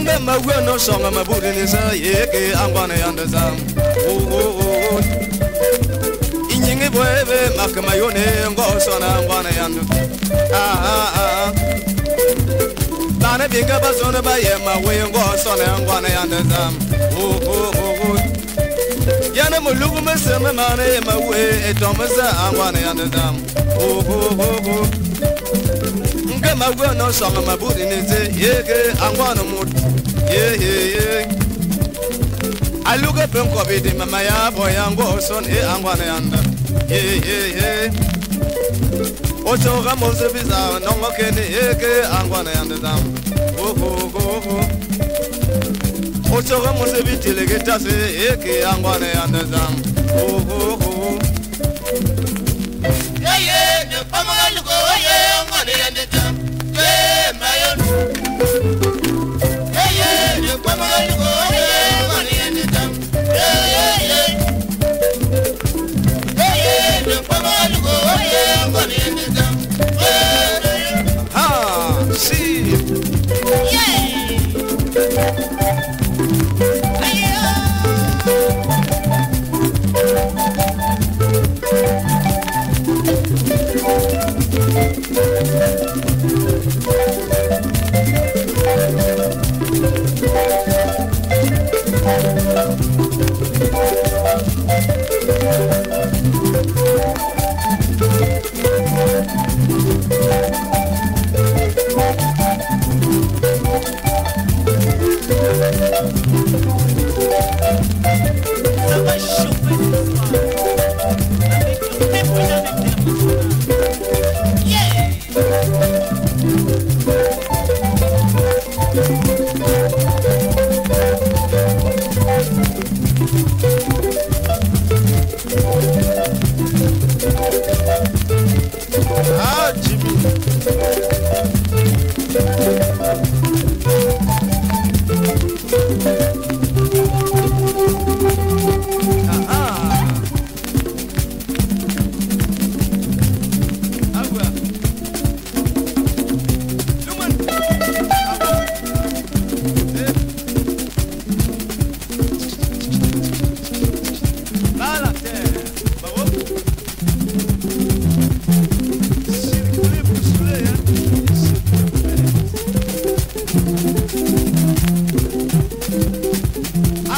embe magwe no songa mabuli nisa yeke angwane yandesa inyingi bwebe makama yone ngosona angwane yandu bana binga basona bayema we ngosona angwane yandesa yana mulugu meseme mane yema we etomesa angwane yandesa sam. Oh oh oh oh. nke magwe no songa maburi nize yeke angwana mut ye ye ye aluga penko bidi mama ya boya ngo son e angwana yanda ye ye ye ocho ga moze biza nongo kene yeke angwana yanda zam ho ho ho ho ocho ga moze bitile getase yeke angwana yanda zam ho ho ho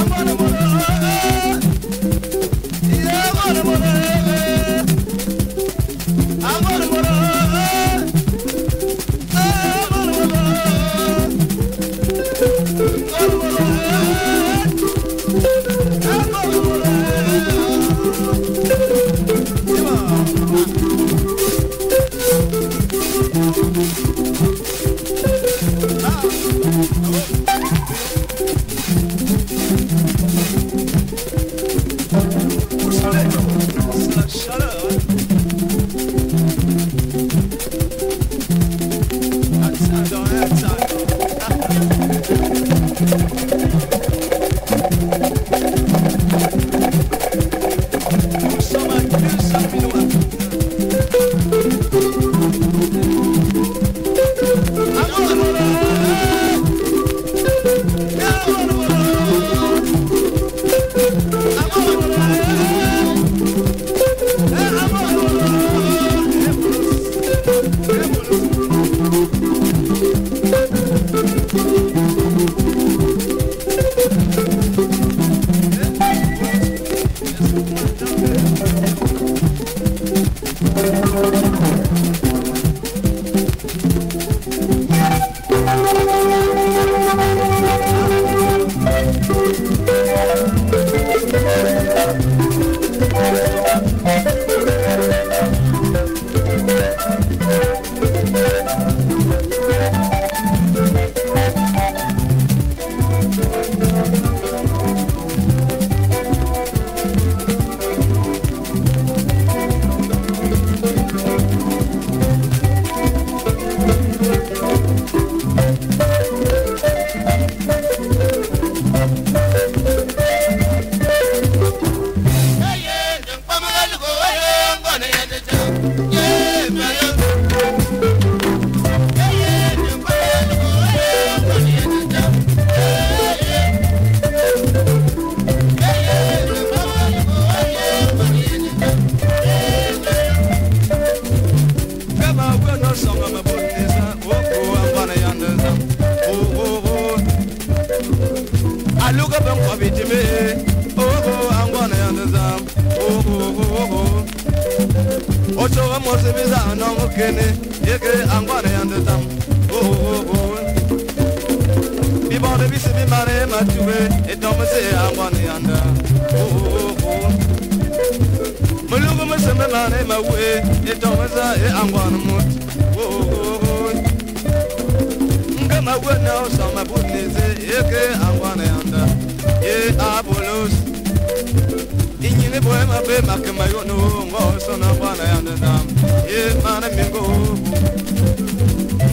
Amore, amore, we mosi mi za no mu kene yeke angwane yande tam oh oh oh, oh. bi bode bi si bi mare ma tuwe e dom se angwane yanda oh oh oh. oh. Mulugo mu se me mare ma we e dom za e angwane mut oh, oh oh oh nga ma we na o so ma bu ni se yeke angwane yanda ye abulos inyini boye mabe makema yonu ngosona bwana yandedam ye mana mingo.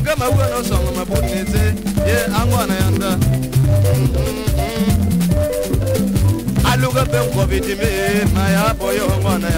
Ngama wena songo mabuneze ye angwana yanda mm-hmm. aluga benkobi dimi maya boye ngwana